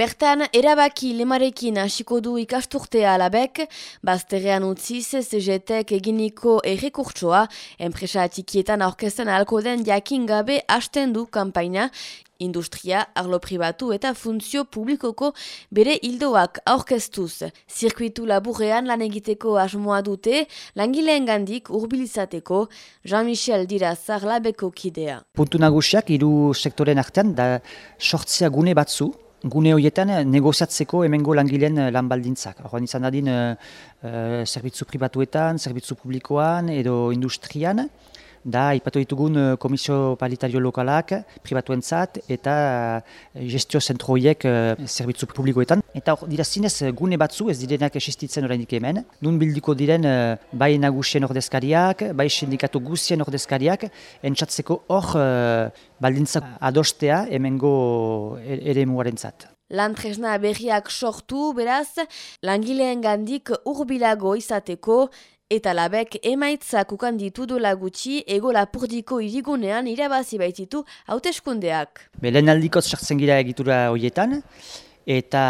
Bertan, erabaki lemarekin hasiko du ikasturtea alabek, bazterrean utziz CGTek eginiko errekurtsoa, enpresa atikietan aurkezten alko den jakin gabe hasten du kampaina, industria, arlo pribatu eta funtzio publikoko bere hildoak aurkeztuz. Zirkuitu laburrean lan egiteko asmoa dute, langileen gandik urbilizateko, Jean-Michel dira zarlabeko kidea. Puntu nagusiak, hiru sektoren artean, da sortzea gune batzu, gune horietan negoziatzeko hemengo langileen eh, lan baldintzak. Horren izan dadin, uh, zerbitzu pribatuetan, zerbitzu publikoan edo industrian, da ipatu ditugun komisio paritario lokalak pribatuentzat eta uh, gestio zentroiek uh, zerbitzu publikoetan. Eta hor dira zinez gune batzu ez direnak existitzen oraindik hemen. Nun bildiko diren bai nagusien ordezkariak, bai sindikatu guzien ordezkariak, entzatzeko hor uh, baldintzak adostea hemengo e-, ere mugarentzat. Lan tresna berriak sortu, beraz, langileen gandik urbilago izateko, eta labek emaitzak ukanditu dola gutxi ego lapurdiko irigunean irabazi baititu hauteskundeak. Belen aldikoz sartzen gira egitura horietan, eta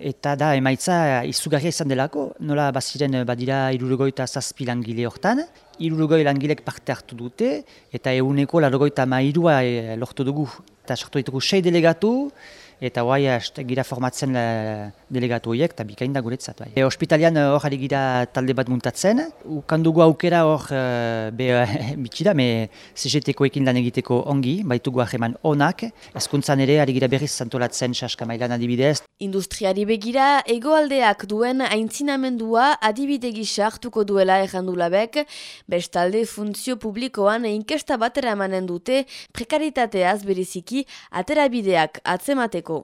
eta da emaitza izugarria izan delako, nola baziren badira irurgoita zazpi langile hortan, irurgoi langilek parte hartu dute, eta eguneko largoita mairua e, lortu dugu. Eta sortu ditugu sei delegatu, eta guai gira formatzen le, delegatu horiek, eta bikain da guretzat. Bai. E, hospitalian hor ari gira talde bat muntatzen, ukandugu aukera hor uh, be bitxida, me CGT-ko lan egiteko ongi, baitugu aheman onak, ezkuntzan ere ari gira berriz zantolatzen saska mailan adibidez. Industriari begira, egoaldeak duen aintzinamendua adibide gisa hartuko duela errandulabek, bestalde funtzio publikoan inkesta batera emanen dute prekaritateaz beriziki aterabideak atzemateko.